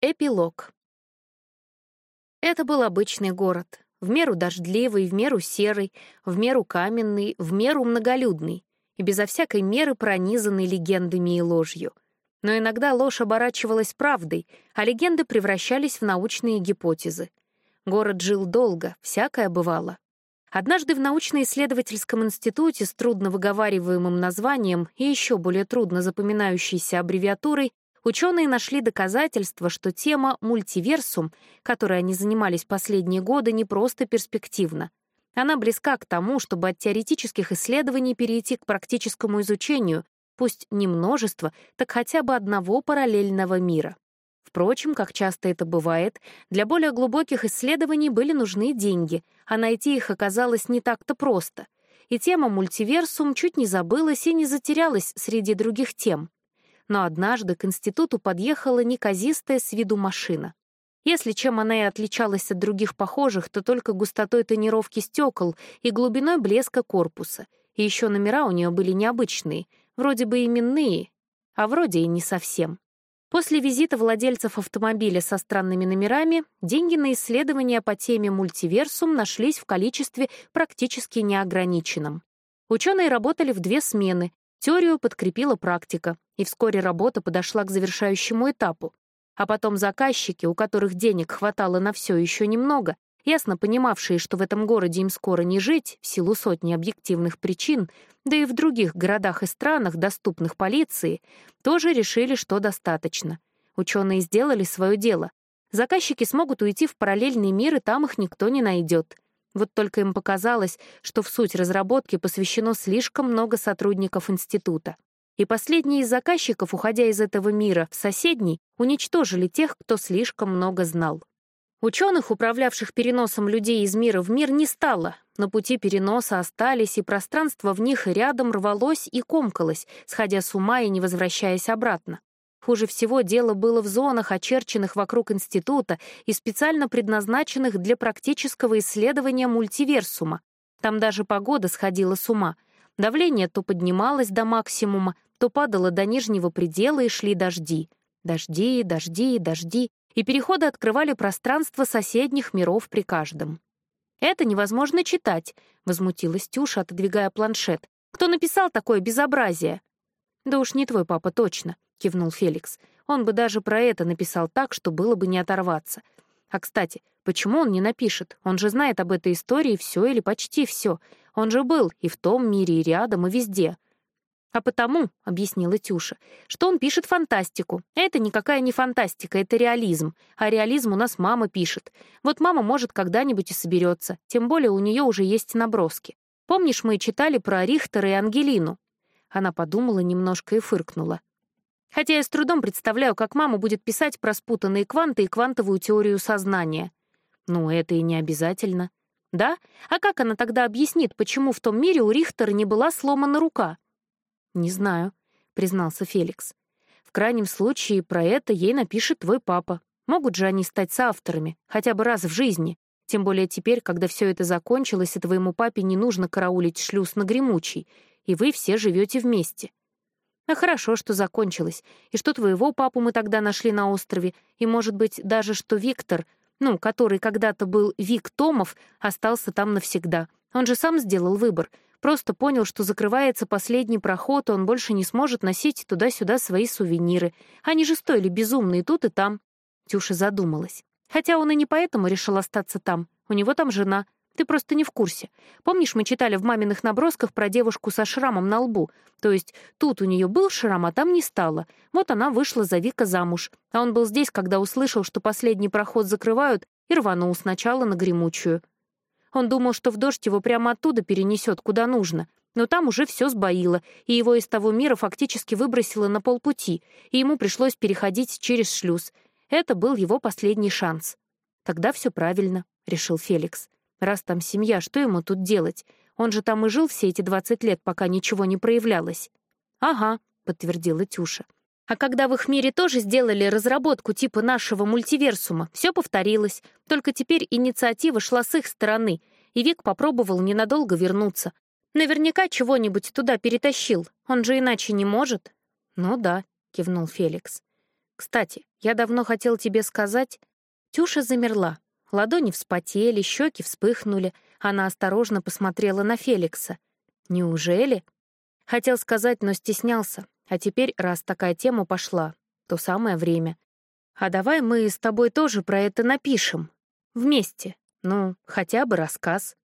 Эпилог. Это был обычный город, в меру дождливый, в меру серый, в меру каменный, в меру многолюдный и безо всякой меры пронизанный легендами и ложью. Но иногда ложь оборачивалась правдой, а легенды превращались в научные гипотезы. Город жил долго, всякое бывало. Однажды в научно-исследовательском институте с трудно выговариваемым названием и еще более трудно запоминающейся аббревиатурой Ученые нашли доказательства, что тема «мультиверсум», которой они занимались последние годы, не просто перспективна. Она близка к тому, чтобы от теоретических исследований перейти к практическому изучению, пусть не множество, так хотя бы одного параллельного мира. Впрочем, как часто это бывает, для более глубоких исследований были нужны деньги, а найти их оказалось не так-то просто. И тема мультиверсум чуть не забылась и не затерялась среди других тем но однажды к институту подъехала неказистая с виду машина. Если чем она и отличалась от других похожих, то только густотой тонировки стекол и глубиной блеска корпуса. И еще номера у нее были необычные, вроде бы именные, а вроде и не совсем. После визита владельцев автомобиля со странными номерами деньги на исследования по теме мультиверсум нашлись в количестве практически неограниченном. Ученые работали в две смены, Теорию подкрепила практика, и вскоре работа подошла к завершающему этапу. А потом заказчики, у которых денег хватало на все еще немного, ясно понимавшие, что в этом городе им скоро не жить, в силу сотни объективных причин, да и в других городах и странах, доступных полиции, тоже решили, что достаточно. Ученые сделали свое дело. Заказчики смогут уйти в параллельный мир, и там их никто не найдет. Вот только им показалось, что в суть разработки посвящено слишком много сотрудников института. И последние из заказчиков, уходя из этого мира в соседний, уничтожили тех, кто слишком много знал. Ученых, управлявших переносом людей из мира в мир, не стало. На пути переноса остались, и пространство в них рядом рвалось и комкалось, сходя с ума и не возвращаясь обратно. Хуже всего дело было в зонах, очерченных вокруг института и специально предназначенных для практического исследования мультиверсума. Там даже погода сходила с ума. Давление то поднималось до максимума, то падало до нижнего предела и шли дожди. Дожди, дожди, дожди, и переходы открывали пространство соседних миров при каждом. «Это невозможно читать», — возмутилась Тюша, отодвигая планшет. «Кто написал такое безобразие?» «Да уж не твой папа точно», — кивнул Феликс. «Он бы даже про это написал так, что было бы не оторваться. А, кстати, почему он не напишет? Он же знает об этой истории все или почти все. Он же был и в том мире, и рядом, и везде». «А потому», — объяснила Тюша, — «что он пишет фантастику. Это никакая не фантастика, это реализм. А реализм у нас мама пишет. Вот мама, может, когда-нибудь и соберется. Тем более у нее уже есть наброски. Помнишь, мы читали про Рихтера и Ангелину?» Она подумала немножко и фыркнула. Хотя я с трудом представляю, как мама будет писать про спутанные кванты и квантовую теорию сознания. Ну, это и не обязательно. Да? А как она тогда объяснит, почему в том мире у Рихтера не была сломана рука? Не знаю, признался Феликс. В крайнем случае, про это ей напишет твой папа. Могут же они стать соавторами, хотя бы раз в жизни. Тем более теперь, когда все это закончилось, и твоему папе не нужно караулить шлюз на гремучий, и вы все живете вместе. А хорошо, что закончилось, и что твоего папу мы тогда нашли на острове, и, может быть, даже что Виктор, ну, который когда-то был Вик Томов, остался там навсегда. Он же сам сделал выбор. Просто понял, что закрывается последний проход, и он больше не сможет носить туда-сюда свои сувениры. Они же стоили безумно и тут, и там. Тюша задумалась. Хотя он и не поэтому решил остаться там. У него там жена, ты просто не в курсе. Помнишь, мы читали в маминых набросках про девушку со шрамом на лбу? То есть тут у нее был шрам, а там не стало. Вот она вышла за Вика замуж. А он был здесь, когда услышал, что последний проход закрывают, и рванул сначала на гремучую. Он думал, что в дождь его прямо оттуда перенесет, куда нужно. Но там уже все сбоило, и его из того мира фактически выбросило на полпути, и ему пришлось переходить через шлюз. Это был его последний шанс. «Тогда все правильно», — решил Феликс. Раз там семья, что ему тут делать? Он же там и жил все эти двадцать лет, пока ничего не проявлялось. «Ага», — подтвердила Тюша. А когда в их мире тоже сделали разработку типа нашего мультиверсума, все повторилось. Только теперь инициатива шла с их стороны, и Вик попробовал ненадолго вернуться. Наверняка чего-нибудь туда перетащил, он же иначе не может. «Ну да», — кивнул Феликс. «Кстати, Я давно хотел тебе сказать...» Тюша замерла. Ладони вспотели, щеки вспыхнули. Она осторожно посмотрела на Феликса. «Неужели?» Хотел сказать, но стеснялся. А теперь, раз такая тема пошла, то самое время. А давай мы с тобой тоже про это напишем. Вместе. Ну, хотя бы рассказ.